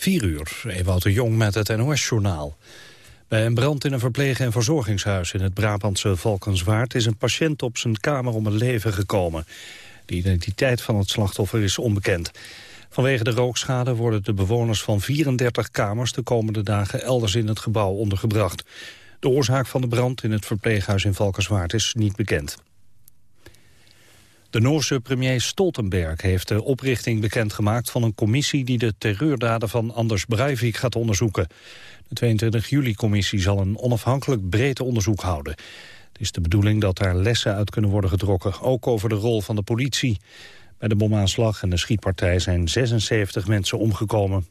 4 uur, Ewout de Jong met het NOS-journaal. Bij een brand in een verpleeg- en verzorgingshuis in het Brabantse Valkenswaard... is een patiënt op zijn kamer om het leven gekomen. De identiteit van het slachtoffer is onbekend. Vanwege de rookschade worden de bewoners van 34 kamers... de komende dagen elders in het gebouw ondergebracht. De oorzaak van de brand in het verpleeghuis in Valkenswaard is niet bekend. De Noorse premier Stoltenberg heeft de oprichting bekendgemaakt van een commissie die de terreurdaden van Anders Breivik gaat onderzoeken. De 22 juli-commissie zal een onafhankelijk breed onderzoek houden. Het is de bedoeling dat daar lessen uit kunnen worden getrokken, ook over de rol van de politie. Bij de bomaanslag en de schietpartij zijn 76 mensen omgekomen.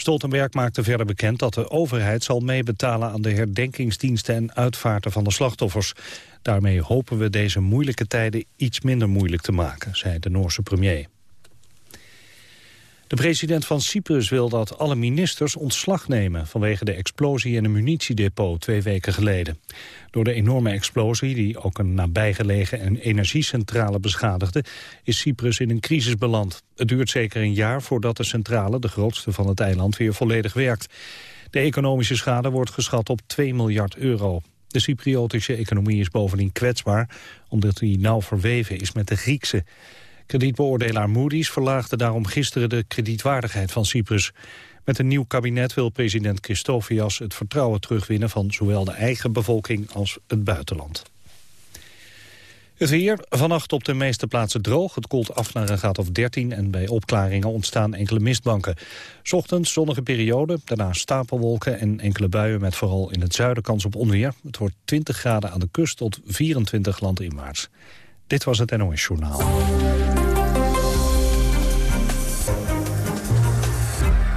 Stoltenberg maakte verder bekend dat de overheid zal meebetalen aan de herdenkingsdiensten en uitvaarten van de slachtoffers. Daarmee hopen we deze moeilijke tijden iets minder moeilijk te maken, zei de Noorse premier. De president van Cyprus wil dat alle ministers ontslag nemen... vanwege de explosie in een munitiedepot twee weken geleden. Door de enorme explosie, die ook een nabijgelegen energiecentrale beschadigde... is Cyprus in een crisis beland. Het duurt zeker een jaar voordat de centrale, de grootste van het eiland, weer volledig werkt. De economische schade wordt geschat op 2 miljard euro. De Cypriotische economie is bovendien kwetsbaar... omdat die nauw verweven is met de Griekse. Kredietbeoordelaar Moody's verlaagde daarom gisteren de kredietwaardigheid van Cyprus. Met een nieuw kabinet wil president Christofias het vertrouwen terugwinnen van zowel de eigen bevolking als het buitenland. Het weer, vannacht op de meeste plaatsen droog. Het koelt af naar een graad of 13 en bij opklaringen ontstaan enkele mistbanken. Ochtends zonnige periode, daarna stapelwolken en enkele buien... met vooral in het zuiden kans op onweer. Het wordt 20 graden aan de kust tot 24 landinwaarts. Dit was het NOS Journaal.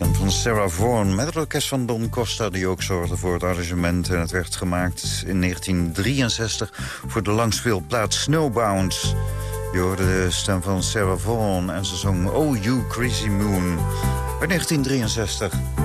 Stem van Sarah Vaughan met het orkest van Don Costa... die ook zorgde voor het arrangement. En het werd gemaakt in 1963 voor de langspeelplaat Snowbound. Je hoorde de stem van Sarah Vaughan en ze zong Oh You Crazy Moon uit 1963.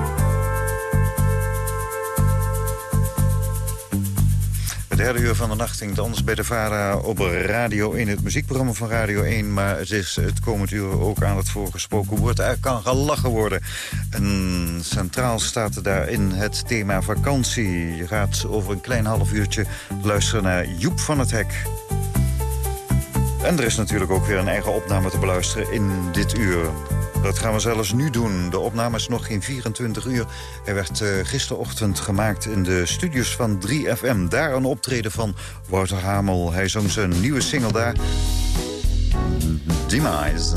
Derde uur van de nacht ging anders bij de VARA op Radio 1. Het muziekprogramma van Radio 1. Maar het is het komend uur ook aan het voorgesproken woord. Er kan gelachen worden. En centraal staat daarin het thema vakantie. Je gaat over een klein half uurtje luisteren naar Joep van het Hek. En er is natuurlijk ook weer een eigen opname te beluisteren in dit uur. Dat gaan we zelfs nu doen. De opname is nog geen 24 uur. Hij werd uh, gisterochtend gemaakt in de studios van 3FM. Daar een optreden van Wouter Hamel. Hij zong zijn nieuwe single daar. Demise.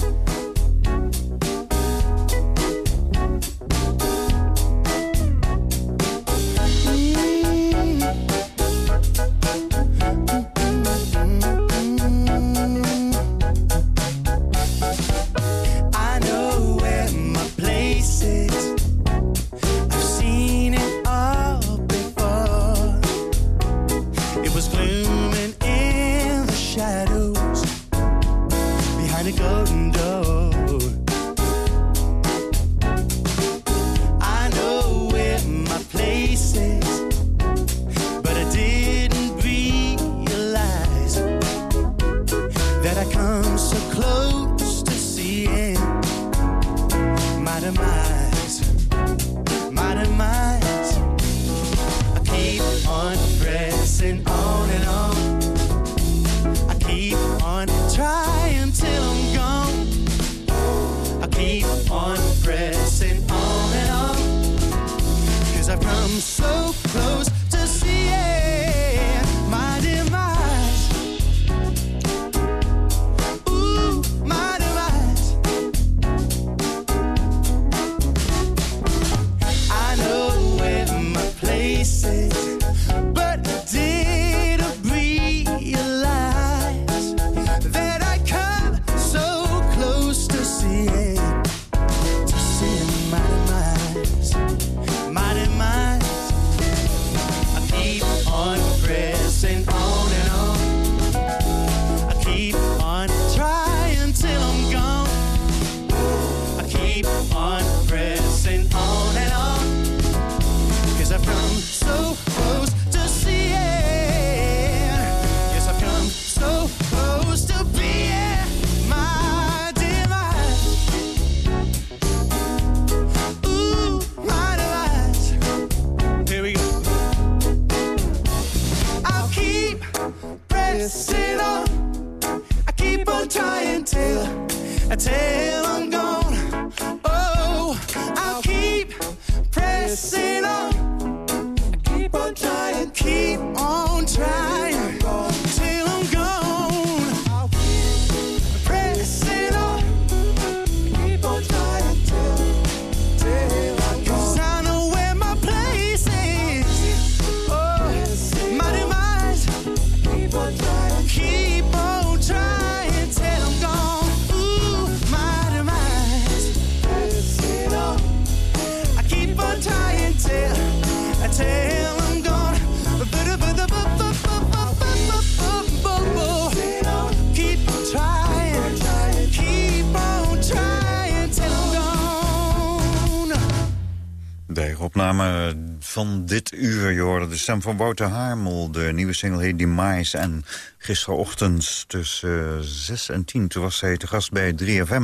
Opname van dit uur. Je de stem van Wouter Harmel. De nieuwe single heet Demise. En gisterochtend tussen 6 en 10 toen was hij te gast bij 3FM.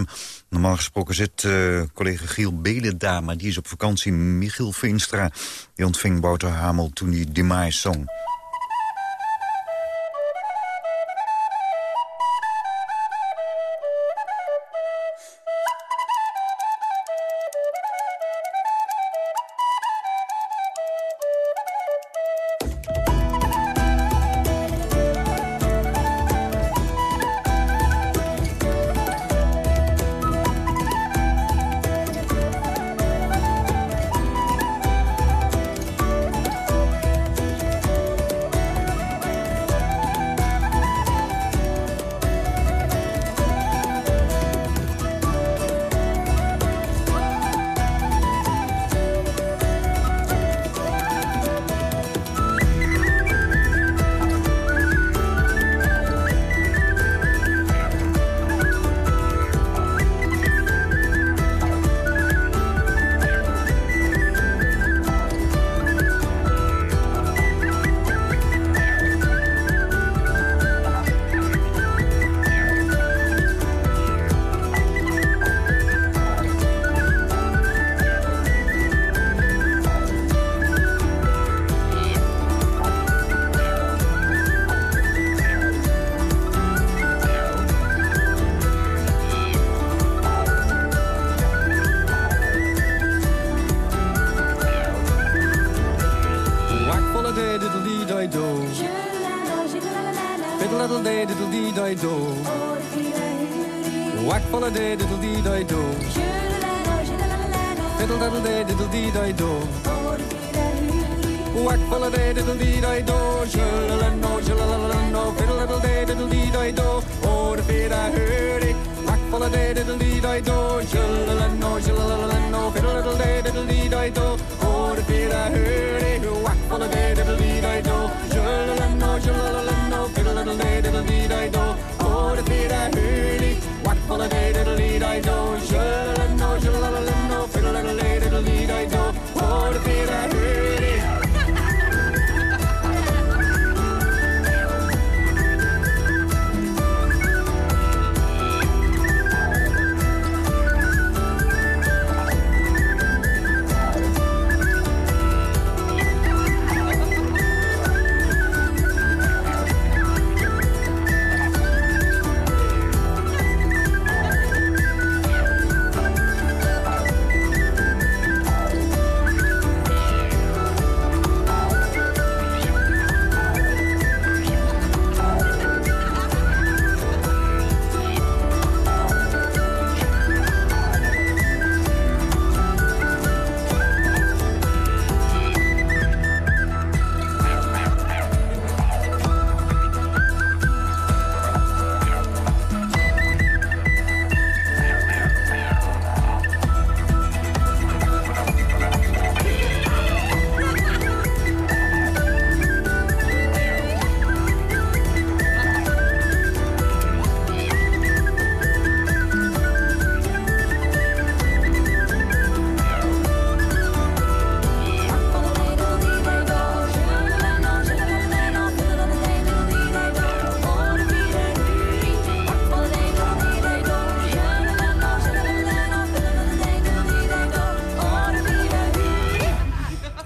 Normaal gesproken zit uh, collega Giel Belen daar, maar die is op vakantie. Michiel Veenstra die ontving Wouter Hamel toen hij Demise zong.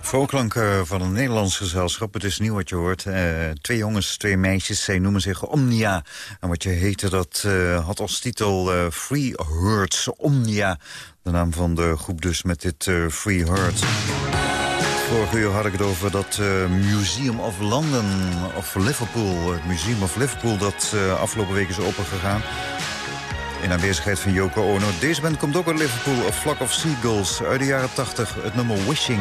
Voorklanken van een Nederlands gezelschap. Het is nieuw wat je hoort. Uh, twee jongens, twee meisjes. Zij noemen zich Omnia. En wat je heette, dat uh, had als titel uh, Free Hertz. Omnia. De naam van de groep dus met dit Free Hertz. Vorige uur had ik het over dat Museum of London of Liverpool. Het Museum of Liverpool dat afgelopen week is opengegaan. In aanwezigheid van Yoko Ono. Deze band komt ook uit Liverpool, A Flock of Seagulls. Uit de jaren 80, het nummer Wishing.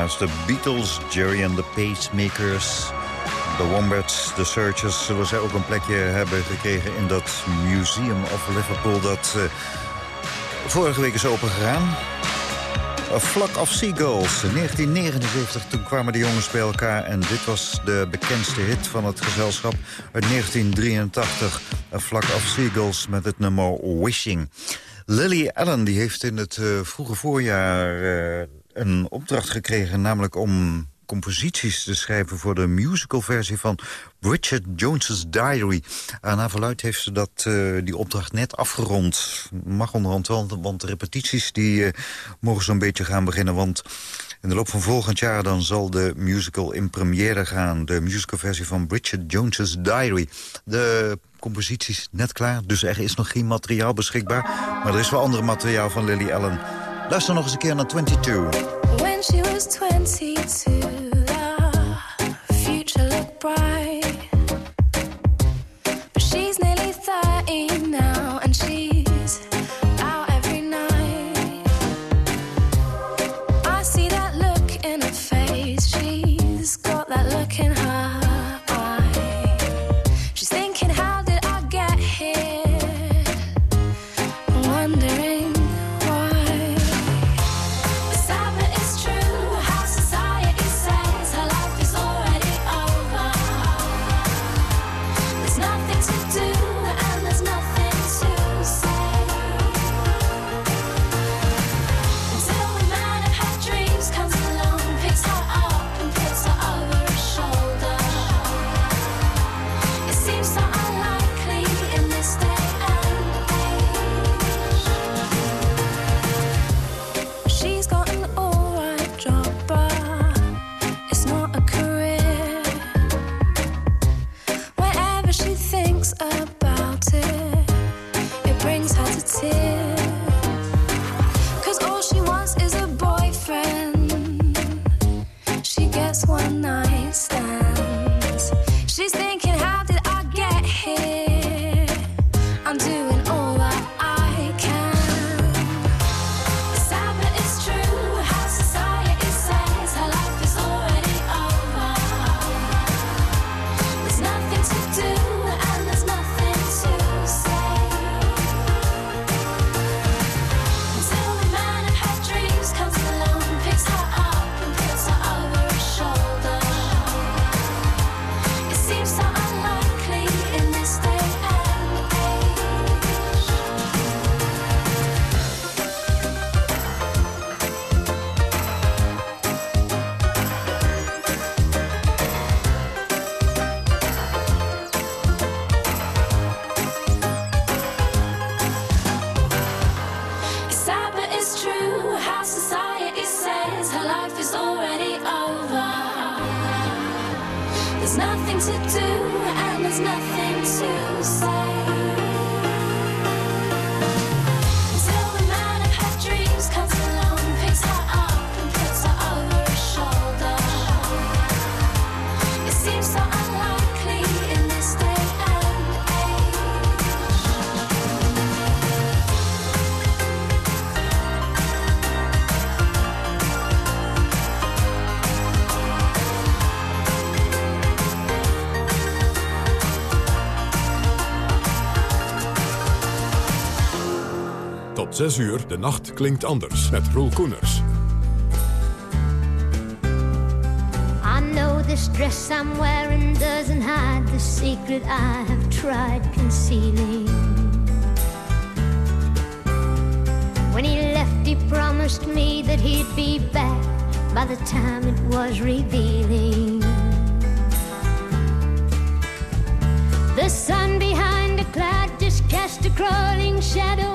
Naast de Beatles, Jerry and the Pacemakers... de Wombats, de Searchers... zullen zij ook een plekje hebben gekregen in dat Museum of Liverpool... dat uh, vorige week is opengegaan. A Flock of Seagulls, in 1979. Toen kwamen de jongens bij elkaar en dit was de bekendste hit van het gezelschap uit 1983. A Flock of Seagulls met het nummer Wishing. Lily Allen die heeft in het uh, vroege voorjaar... Uh, een opdracht gekregen, namelijk om composities te schrijven... voor de musicalversie van Richard Jones's Diary. En naar verluid heeft ze dat, uh, die opdracht net afgerond. Mag onderhand wel, want de repetities die, uh, mogen zo'n beetje gaan beginnen. Want in de loop van volgend jaar dan zal de musical in première gaan. De musicalversie van Richard Jones's Diary. De composities net klaar, dus er is nog geen materiaal beschikbaar. Maar er is wel ander materiaal van Lily Allen... Luister nog eens een keer naar 22. When she was 22, 6 uur, de nacht klinkt anders. Met Roel Koeners. I know this dress I'm wearing doesn't hide the secret I have tried concealing. When he left, he promised me that he'd be back by the time it was revealing. The sun behind a cloud just cast a crawling shadow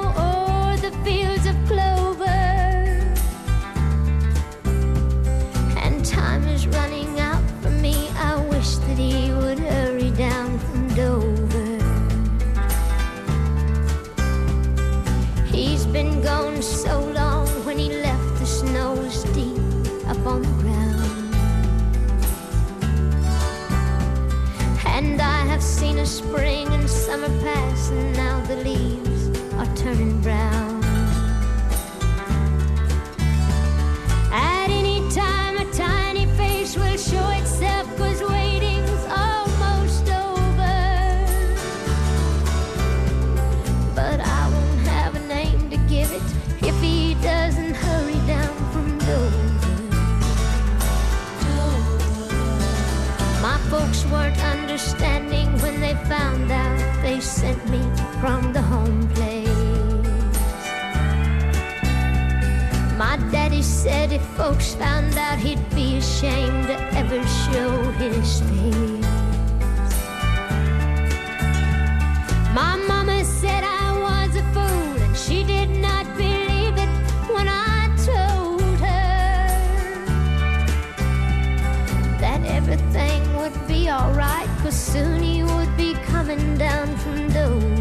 person said if folks found out he'd be ashamed to ever show his face. My mama said I was a fool and she did not believe it when I told her that everything would be alright, cause soon he would be coming down from Dover.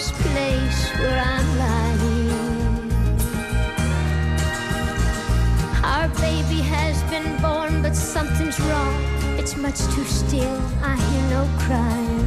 This place where I'm lying. Our baby has been born, but something's wrong. It's much too still. I hear no crying.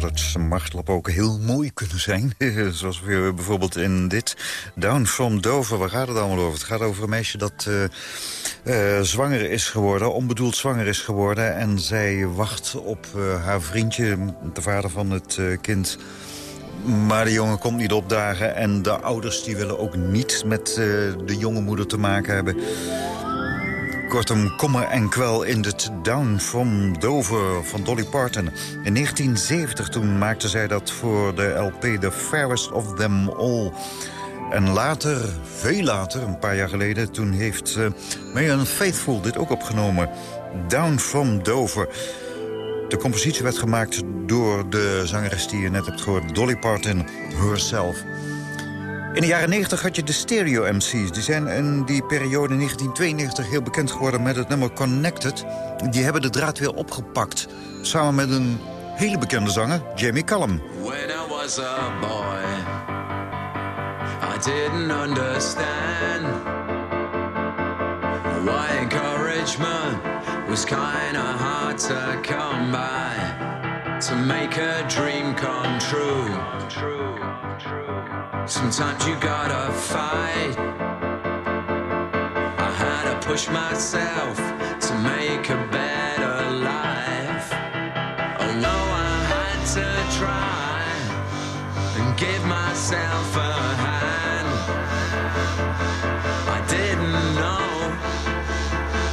Dat martelop ook heel mooi kunnen zijn. Zoals we bijvoorbeeld in dit Down from Dover. Waar gaat het allemaal over? Het gaat over een meisje dat eh, eh, zwanger is geworden. Onbedoeld zwanger is geworden. En zij wacht op eh, haar vriendje, de vader van het eh, kind... Maar de jongen komt niet opdagen en de ouders die willen ook niet met eh, de jonge moeder te maken hebben. Kortom, kommer en kwel in het Down from Dover van Dolly Parton. In 1970 toen maakte zij dat voor de LP The Fairest of Them All. En later, veel later, een paar jaar geleden... toen heeft uh, Marianne Faithful dit ook opgenomen. Down from Dover. De compositie werd gemaakt door de zangeres die je net hebt gehoord... Dolly Parton herself. In de jaren 90 had je de stereo MC's. Die zijn in die periode in 1992 heel bekend geworden met het nummer Connected. Die hebben de draad weer opgepakt. Samen met een hele bekende zanger, Jamie Cullum. When I was a boy, I didn't understand why encouragement was kinda hard to come by to make a dream come true. Sometimes you gotta fight. I had to push myself to make a better life. Although I had to try and give myself a hand, I didn't know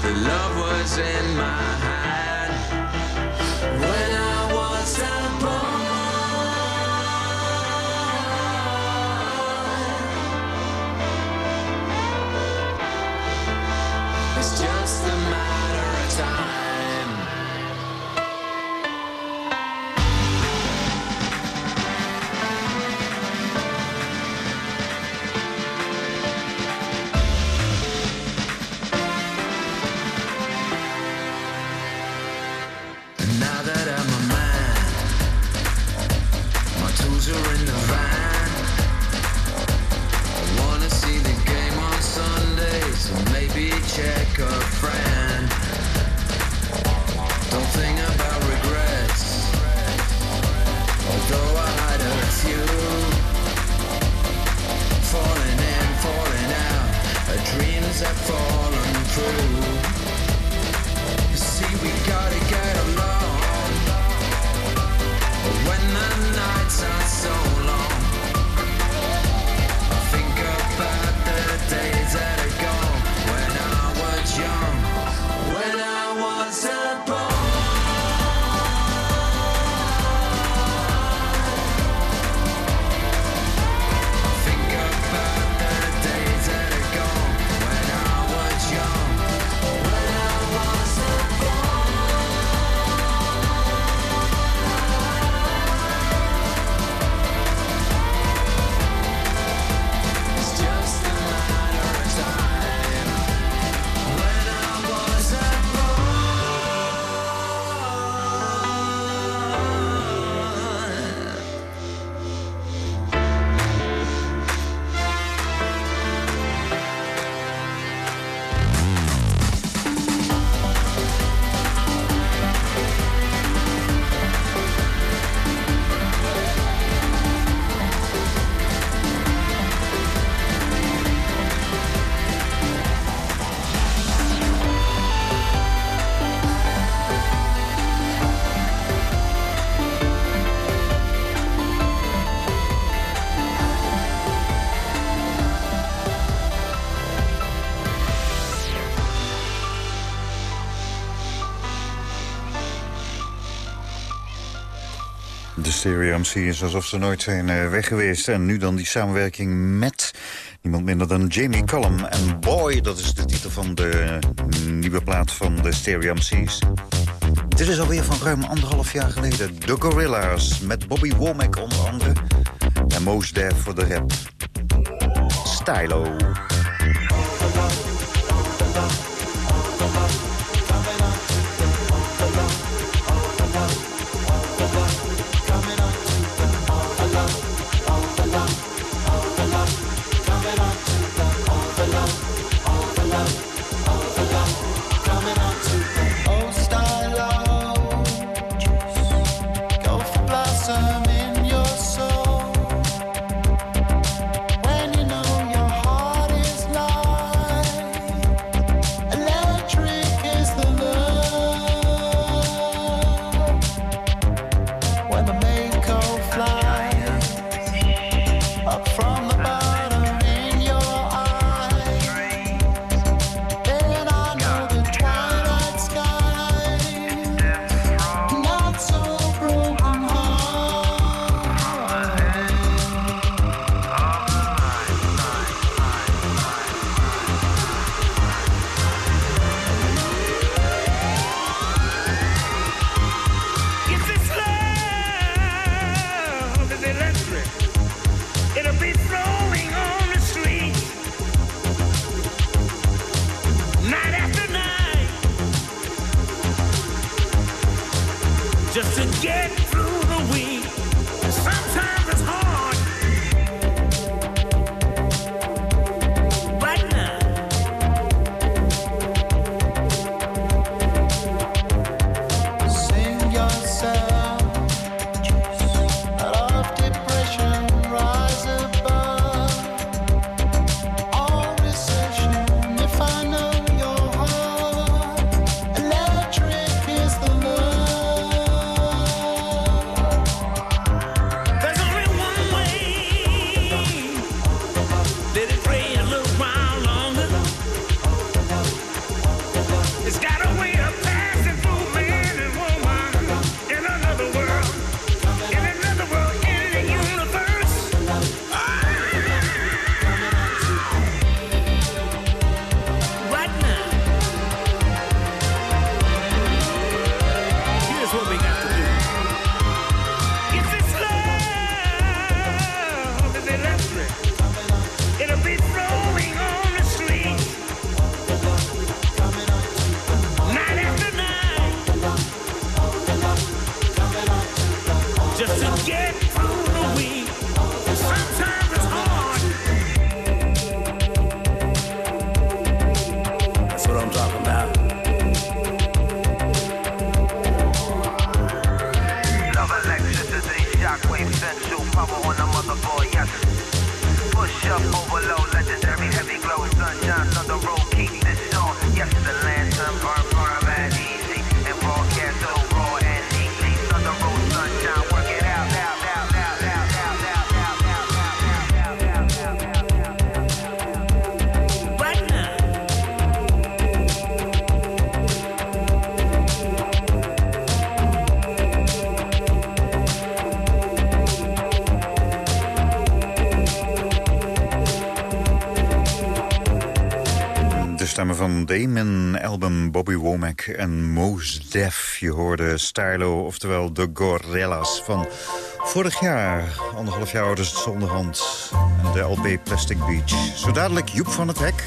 the love was in my hand. Stereo MC is alsof ze nooit zijn eh, weg geweest. En nu dan die samenwerking met niemand minder dan Jamie Cullum. En Boy, dat is de titel van de eh, nieuwe plaat van de Stereo MC's. Dit is alweer van ruim anderhalf jaar geleden. The Gorilla's met Bobby Womack onder andere. En Most Def voor de rap. Stylo. Damon, Album, Bobby Womack en Mos Def. Je hoorde Stylo, oftewel de Gorillas van vorig jaar. Anderhalf jaar oud is het onderhand. De LP Plastic Beach. Zo dadelijk Joep van het Hek.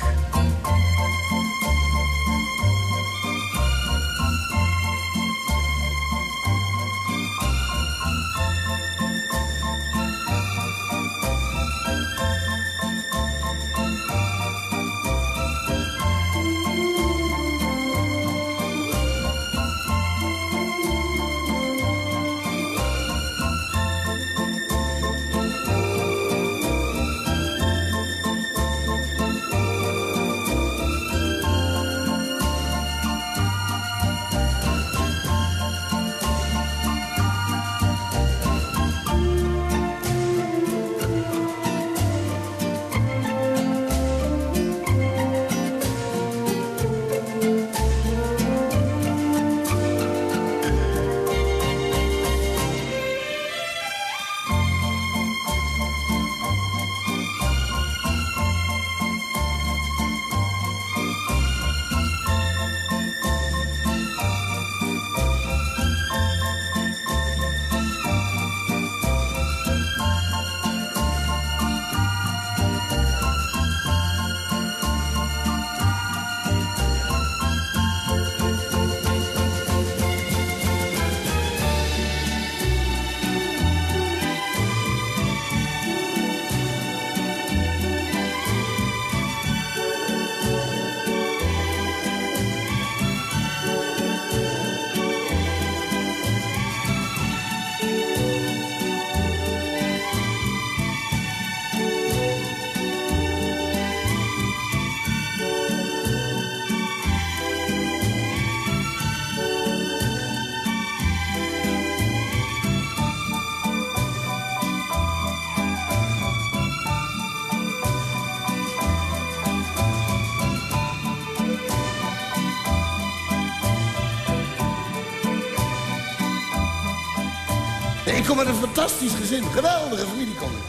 Kom uit een fantastisch gezin. Geweldige familie kom ik.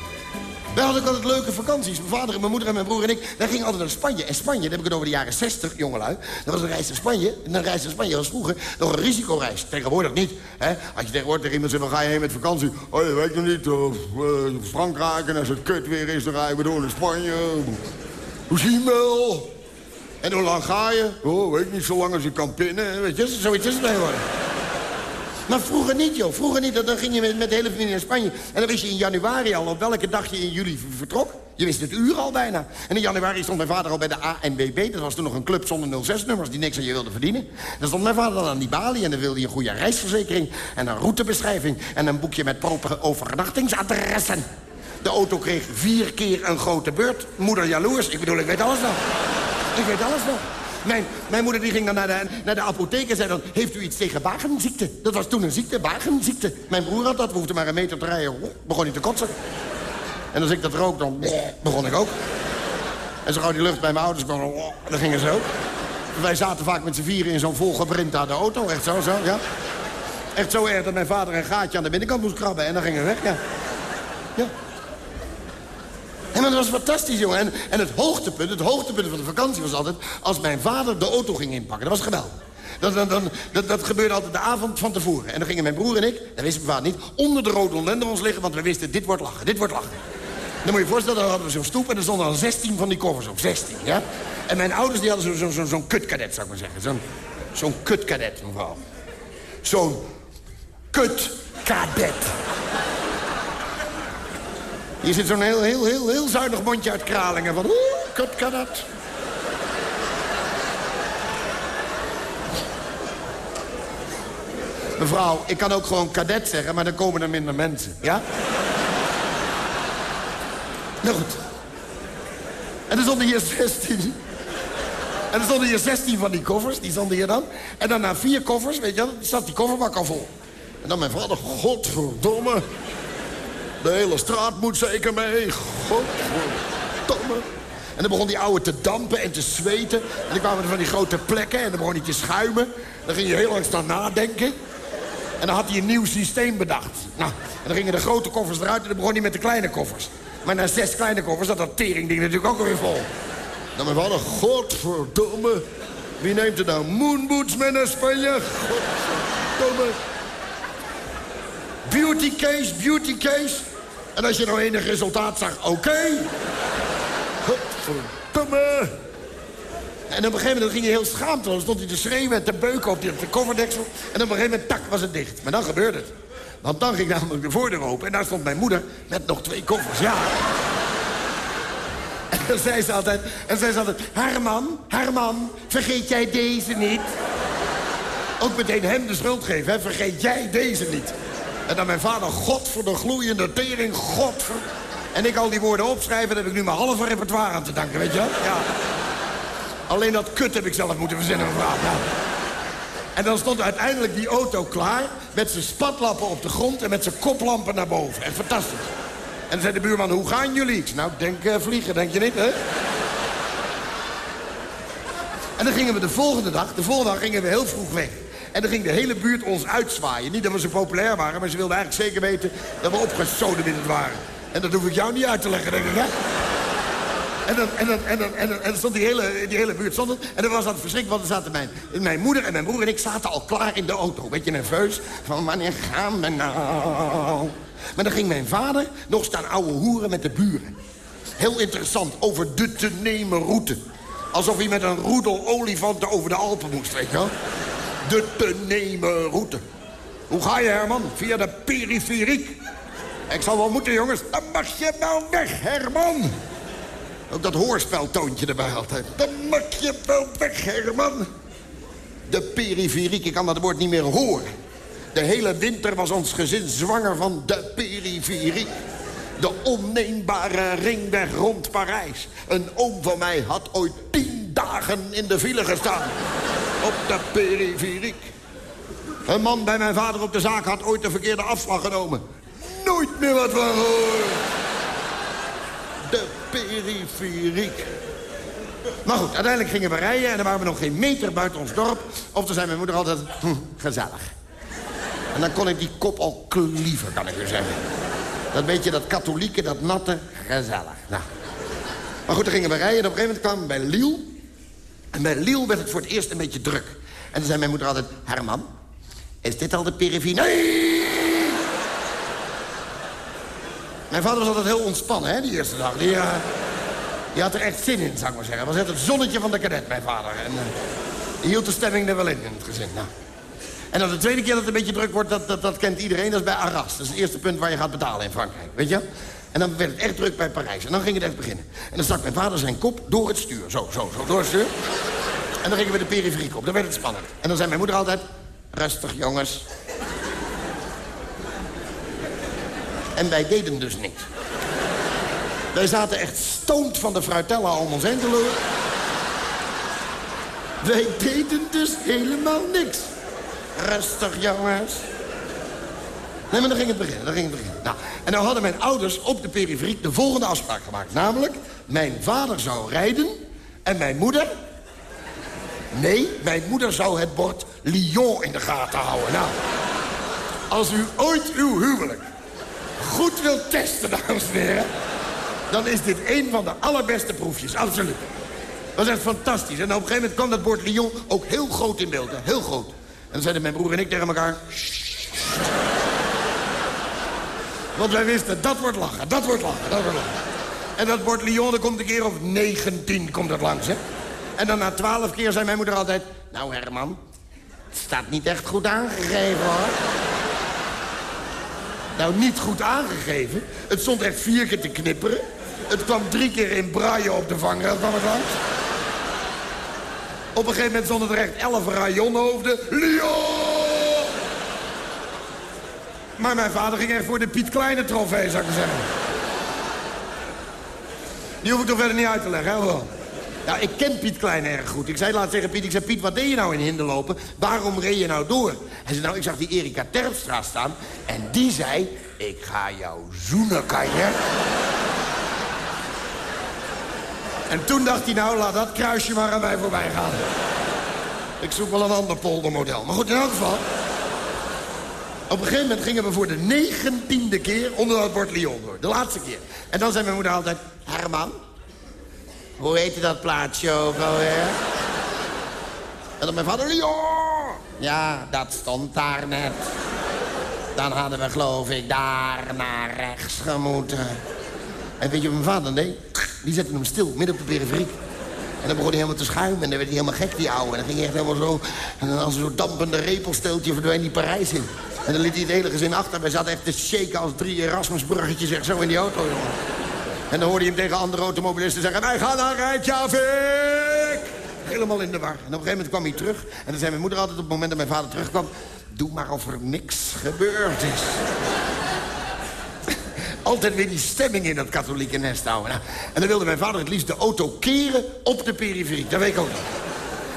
Wij hadden ook altijd leuke vakanties. Mijn vader en mijn moeder en mijn broer en ik. Wij gingen altijd naar Spanje. En Spanje, daar heb ik het over de jaren 60, jongelui. Dat was een reis naar Spanje. En een reis naar Spanje was vroeger nog een risicoreis. Tegenwoordig niet. Hè? Als je tegenwoordig tegen iemand zegt, waar ga je heen met vakantie? Oh, je weet nog niet. Uh, Frankrijk en als het kut weer is, dan rijden we door naar Spanje. Hoe zien we wel? En hoe lang ga je? Oh, weet niet, zo lang als je kan pinnen. Weet je, zoiets is het tegenwoordig. Maar vroeger niet, joh. Vroeger niet. Dan ging je met, met de hele familie naar Spanje. En dan wist je in januari al op welke dag je in juli vertrok. Je wist het uur al bijna. En in januari stond mijn vader al bij de ANWB. Dat was toen nog een club zonder 06-nummers die niks aan je wilde verdienen. Dan stond mijn vader dan aan die balie en dan wilde hij een goede reisverzekering... en een routebeschrijving en een boekje met propere overnachtingsadressen. De auto kreeg vier keer een grote beurt. Moeder jaloers. Ik bedoel, ik weet alles nog. Ik weet alles nog. Mijn, mijn moeder die ging dan naar de, naar de apotheek en zei dan... heeft u iets tegen wagenziekte? Dat was toen een ziekte, wagenziekte. Mijn broer had dat, we hoefden maar een meter te rijden. Begon hij te kotsen. En als ik dat rook, dan begon ik ook. En zo gauw die lucht bij mijn ouders kwam, dan gingen ze ook. Wij zaten vaak met z'n vieren in zo'n volgeprint aan de auto. Echt zo, zo, ja. Echt zo erg dat mijn vader een gaatje aan de binnenkant moest krabben. En dan gingen we weg, ja. Ja. En dat was fantastisch, jongen. En, het hoogtepunt, het hoogtepunt van de vakantie was altijd... als mijn vader de auto ging inpakken. Dat was geweldig. Dat, dat, dat, gebeurde altijd de avond van tevoren. En dan gingen mijn broer en ik, dat wist mijn vader niet... onder de rhododendrons liggen, want we wisten, dit wordt lachen, dit wordt lachen. Dan moet je je voorstellen, dan hadden we zo'n stoep... en er stonden al 16 van die koffers op, 16, ja? En mijn ouders die hadden zo'n zo, zo, zo kutkadet, zou ik maar zeggen. Zo'n zo'n kutkadet, mevrouw. Zo'n kutkadet. Hier zit zo'n heel, heel, heel, heel zuinig mondje uit Kralingen. Van, oeh, kut kan dat. Mevrouw, ik kan ook gewoon kadet zeggen, maar dan komen er minder mensen. Ja? Nou goed. En er stonden hier 16. En er stonden hier 16 van die koffers, die stonden hier dan. En dan na vier koffers, weet je wel, zat die kofferbak al vol. En dan mijn vader, godverdomme. De hele straat moet zeker mee. Godverdomme. En dan begon die ouwe te dampen en te zweten. En dan kwamen er van die grote plekken en dan begon hij te schuimen. Dan ging je heel lang staan nadenken. En dan had hij een nieuw systeem bedacht. Nou, en dan gingen de grote koffers eruit en dan begon hij met de kleine koffers. Maar na zes kleine koffers zat dat teringding natuurlijk ook alweer vol. Nou, mijn vader, godverdomme. Wie neemt er nou moonboots mee naar Spanje? Godverdomme. Beauty case, beauty case. En als je nou enig resultaat zag, oké. Godverdomme. En op een gegeven moment ging hij heel schaamteloos. stond hij te schreeuwen en te beuken op, op de koverdeksel. En op een gegeven moment, tak, was het dicht. Maar dan gebeurde het. Want dan ging namelijk de voordeur open. En daar stond mijn moeder met nog twee koffers. Ja. En dan zei ze altijd, en zei ze altijd... Herman, Herman, vergeet jij deze niet? Ook meteen hem de schuld geven, hè? Vergeet jij deze niet? En dan mijn vader, god voor de gloeiende tering, god voor... En ik al die woorden opschrijven, daar heb ik nu mijn halve repertoire aan te danken, weet je wel? Ja. Alleen dat kut heb ik zelf moeten verzinnen, mevrouw. En dan stond uiteindelijk die auto klaar... met zijn spatlappen op de grond en met zijn koplampen naar boven. Echt fantastisch. En dan zei de buurman, hoe gaan jullie? Ik zei, nou, ik denk eh, vliegen, denk je niet, hè? En dan gingen we de volgende dag, de volgende dag gingen we heel vroeg weg. En dan ging de hele buurt ons uitzwaaien. Niet dat we zo populair waren, maar ze wilden eigenlijk zeker weten... dat we opgesodemiddeld waren. En dat hoef ik jou niet uit te leggen, denk ik, hè? En dan, en dan, en dan, en dan, dan stond die hele, die hele buurt stond. En dan was dat verschrikkelijk, want er zaten mijn, mijn moeder en mijn broer en ik zaten al klaar in de auto. Beetje nerveus, van wanneer gaan we nou? Maar dan ging mijn vader nog staan ouwe hoeren met de buren. Heel interessant, over de te nemen route. Alsof hij met een roedel olifanten over de Alpen moest, weet je wel? De te nemen route. Hoe ga je, Herman? Via de periferiek. Ik zal wel moeten, jongens. Dan mag je wel weg, Herman. Ook dat hoorspeltoontje erbij altijd. Dan mag je wel weg, Herman. De periferiek, ik kan dat woord niet meer horen. De hele winter was ons gezin zwanger van de periferiek. De onneembare ringweg rond Parijs. Een oom van mij had ooit tien dagen in de file gestaan. Op de periferiek. Een man bij mijn vader op de zaak had ooit de verkeerde afslag genomen. Nooit meer wat van horen. De periferiek. Maar goed, uiteindelijk gingen we rijden en dan waren we nog geen meter buiten ons dorp. Of dan zei mijn moeder altijd, hm, gezellig. En dan kon ik die kop al klieven, kan ik u zeggen. Dat beetje dat katholieke, dat natte, gezellig. Nou. Maar goed, dan gingen we rijden en op een gegeven moment kwamen bij Liel. En bij Liel werd het voor het eerst een beetje druk. En dan zei mijn moeder altijd, Herman, is dit al de periferie? Nee! Mijn vader was altijd heel ontspannen, hè, die eerste dag. Die, eh, die had er echt zin in, zou ik maar zeggen. Hij was echt het zonnetje van de kadet, mijn vader. En uh, die hield de stemming er wel in, in het gezin. Nou. En dan de tweede keer dat het een beetje druk wordt, dat, dat, dat kent iedereen. Dat is bij Arras. Dat is het eerste punt waar je gaat betalen in Frankrijk, weet je? En dan werd het echt druk bij Parijs. En dan ging het echt beginnen. En dan stak mijn vader zijn kop door het stuur. Zo, zo, zo, door het stuur. En dan gingen we de periferiek op. Dan werd het spannend. En dan zei mijn moeder altijd... Rustig, jongens. En wij deden dus niks. Wij zaten echt stoomd van de fruitella om ons heen te lopen. Wij deden dus helemaal niks. Rustig, jongens. Nee, maar dan ging het beginnen, dan ging het beginnen. Nou, en dan hadden mijn ouders op de periferiek de volgende afspraak gemaakt. Namelijk, mijn vader zou rijden en mijn moeder... Nee, mijn moeder zou het bord Lyon in de gaten houden. Nou, als u ooit uw huwelijk goed wilt testen, dames en heren... dan is dit een van de allerbeste proefjes, absoluut. Dat was echt fantastisch. En op een gegeven moment kwam dat bord Lyon ook heel groot in beeld, heel groot. En dan zeiden mijn broer en ik tegen elkaar... Want wij wisten, dat wordt lachen, dat wordt lachen, dat wordt lachen. En dat bord Lyon, dat komt een keer of 19 komt dat langs, hè. En dan na twaalf keer zei mijn moeder altijd... Nou, Herman, het staat niet echt goed aangegeven, hoor. Nou, niet goed aangegeven. Het stond echt vier keer te knipperen. Het kwam drie keer in braille op de vangrail kwam het langs. Op een gegeven moment stonden er echt elf rayonhoofden. Lyon! Maar mijn vader ging echt voor de Piet Kleine trofee, zou ik zeggen. Die hoef ik toch verder niet uit te leggen, hè? Wel? Ja, ik ken Piet Klein erg goed. Ik zei laatst tegen Piet, ik zei, Piet, wat deed je nou in hinderlopen? Waarom reed je nou door? Hij zei, nou, ik zag die Erika Terpstra staan en die zei... Ik ga jou zoenen, kan je? En toen dacht hij, nou, laat dat kruisje maar aan mij voorbij gaan. Ik zoek wel een ander poldermodel. Maar goed, in elk geval... Op een gegeven moment gingen we voor de negentiende keer onder dat bord Lyon door. De laatste keer. En dan zei mijn moeder altijd... Herman, Hoe heette dat plaatsje ook alweer? En dan mijn vader, Lyon! Ja, dat stond daar net. Dan hadden we, geloof ik, daar naar rechts gemoeten. En weet je wat mijn vader deed? Die zette hem stil, midden op de periferiek. En dan begon hij helemaal te schuimen en dan werd hij helemaal gek, die ouwe. En dan ging hij echt helemaal zo... En dan als een soort dampende repelsteeltje verdween die Parijs in. En dan liet hij het hele gezin achter. Wij zaten echt te shaken als drie Erasmusbruggetjes echt zo in die auto, jongen. En dan hoorde je hem tegen andere automobilisten zeggen... Wij gaan naar Reykjavik! Helemaal in de war. En op een gegeven moment kwam hij terug. En dan zei mijn moeder altijd op het moment dat mijn vader terugkwam... Doe maar of er niks gebeurd is. Altijd weer die stemming in dat katholieke nest houden. Nou, en dan wilde mijn vader het liefst de auto keren op de periferie. Dat weet ik ook nog.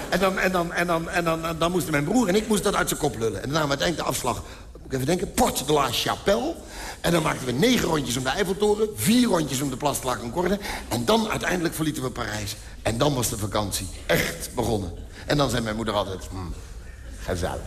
En dan, en, dan, en, dan, en dan, en dan moesten mijn broer en ik moesten dat uit zijn kop lullen. En we uiteindelijk de afslag, ik even denken, Port de la Chapelle. En dan maakten we negen rondjes om de Eiffeltoren, vier rondjes om de Place de la. En dan uiteindelijk verlieten we Parijs. En dan was de vakantie echt begonnen. En dan zei mijn moeder altijd, hmm, gezellig.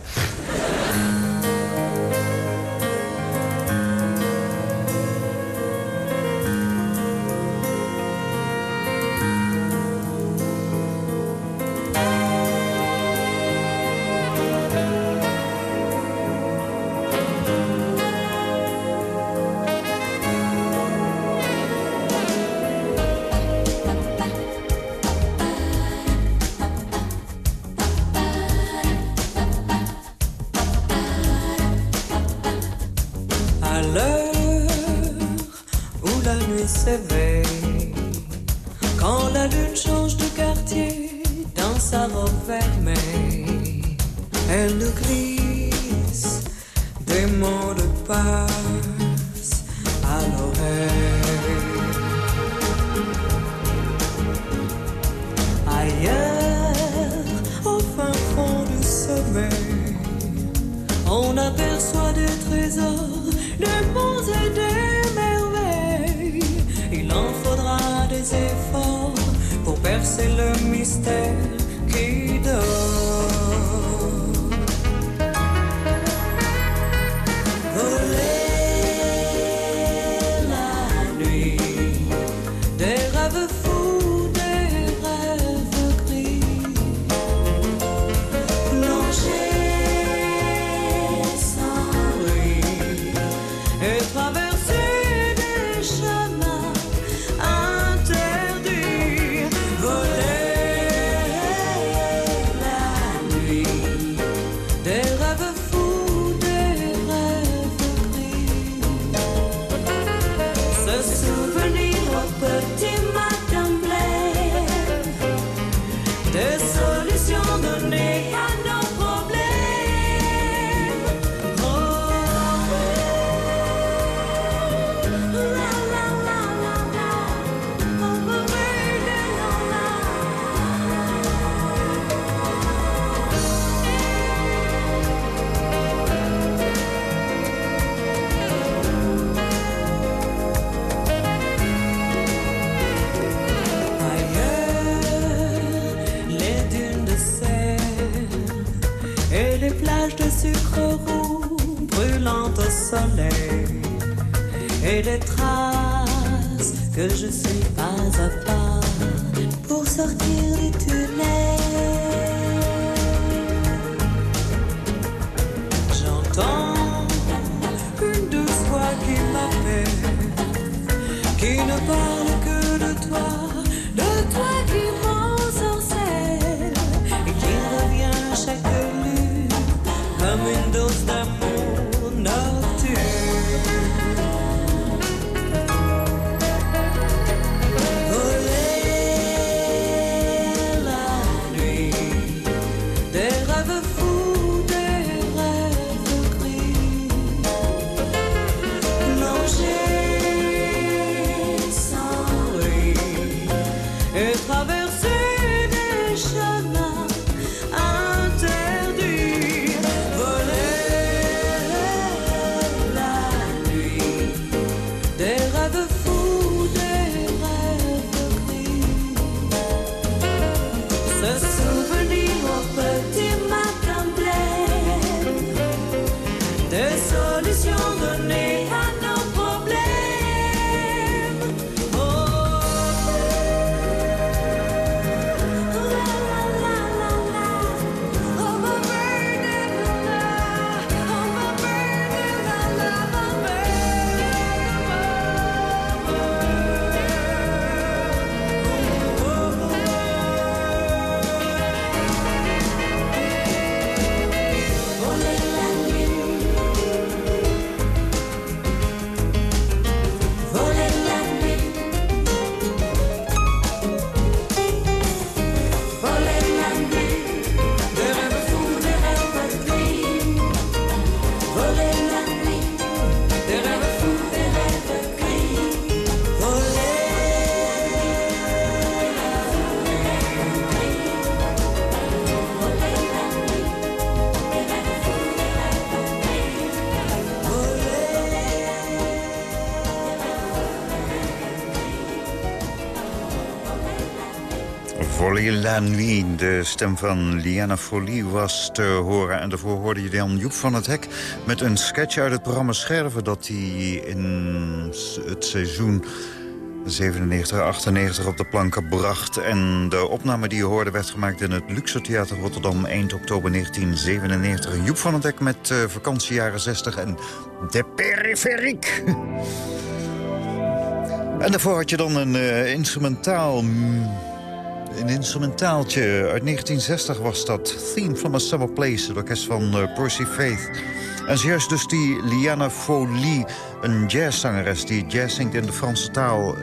Trésors, des monts et des merveilles. Il en faudra des efforts pour percer le mystère soleil et les traces que je suis pas à Folie la de stem van Liana Folie was te horen. En daarvoor hoorde je dan Joep van het Hek met een sketch uit het programma Scherven... dat hij in het seizoen 97, 98 op de planken bracht. En de opname die je hoorde werd gemaakt in het Luxor Theater Rotterdam... eind oktober 1997. Joep van het Hek met uh, vakantiejaren 60 en de periferiek. En daarvoor had je dan een uh, instrumentaal... Een instrumentaaltje. Uit 1960 was dat. Theme from a Summer Place, het orkest van uh, Percy Faith. En zojuist dus die Liana Folie, een jazzzangeres... die jazz zingt in de Franse taal.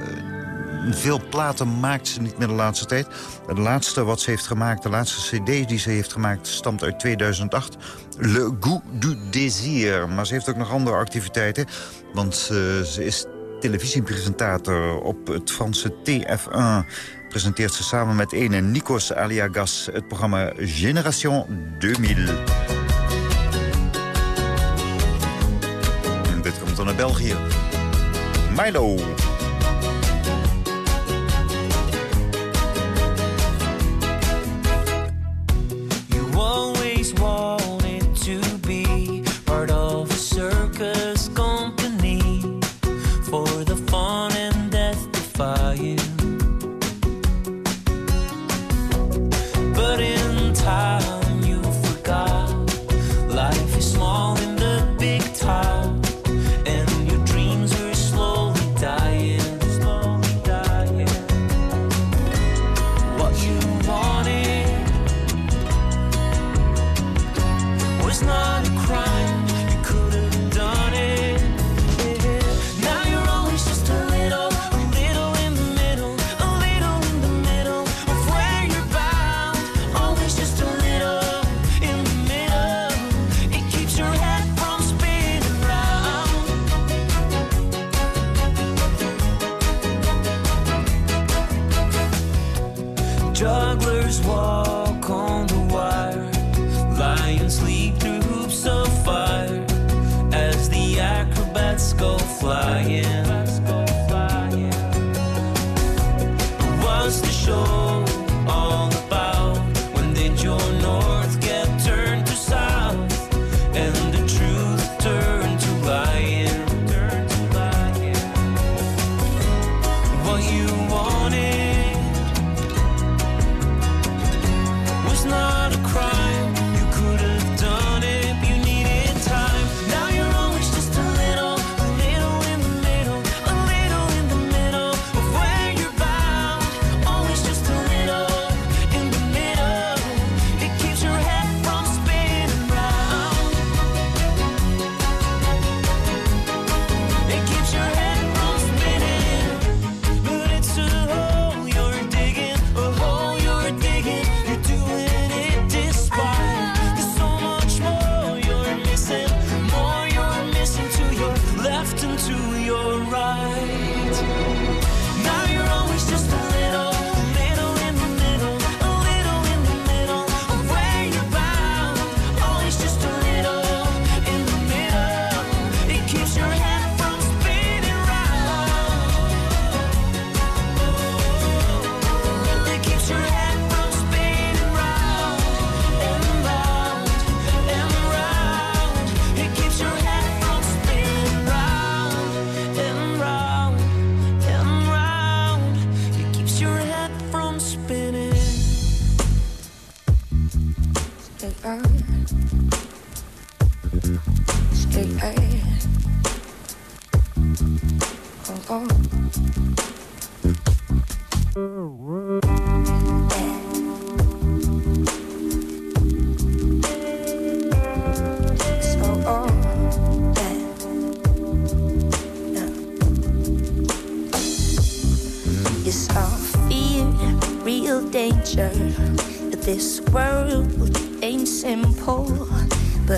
Veel platen maakt ze niet meer de laatste tijd. Het laatste wat ze heeft gemaakt, de laatste cd die ze heeft gemaakt... stamt uit 2008. Le Goût du Désir. Maar ze heeft ook nog andere activiteiten. Want uh, ze is televisiepresentator op het Franse TF1 presenteert ze samen met ene Nikos Aliagas het programma Génération 2000. En dit komt dan naar België. Milo.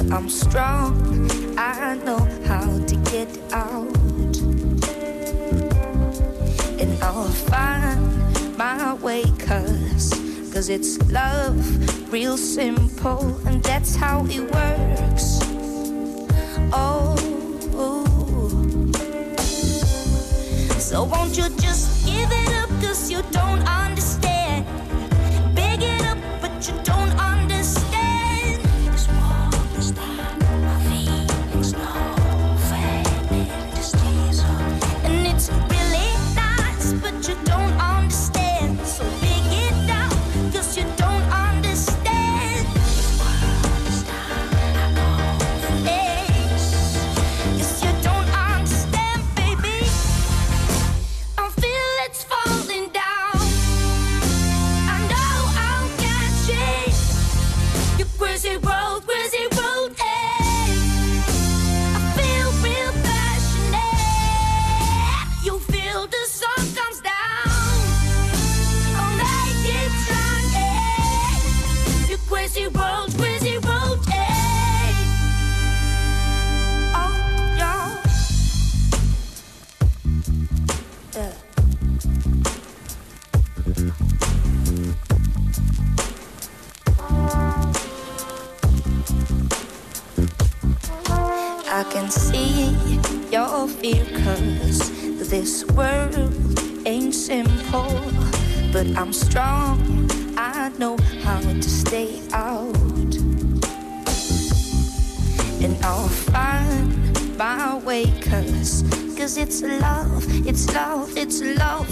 I'm strong. I know how to get out, and I'll find my way. Cause, cause it's love, real simple, and that's how it works. Oh. So won't you just give it up cause you don't It's love, it's love, it's love.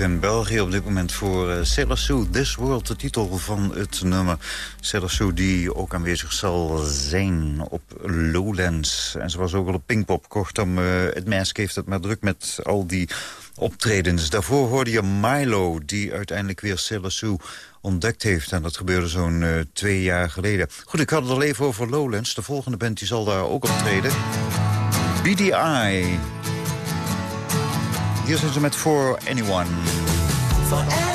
in België. Op dit moment voor uh, This World, de titel van het nummer. Sellersoe die ook aanwezig zal zijn op Lowlands. En ze was ook wel op Pinkpop. Kortom, eh, het meisje heeft het maar druk met al die optredens. Daarvoor hoorde je Milo, die uiteindelijk weer Sailor ontdekt heeft. En dat gebeurde zo'n eh, twee jaar geleden. Goed, ik had het al even over Lowlands. De volgende band die zal daar ook optreden. BDI. Hier zijn ze met For Anyone. For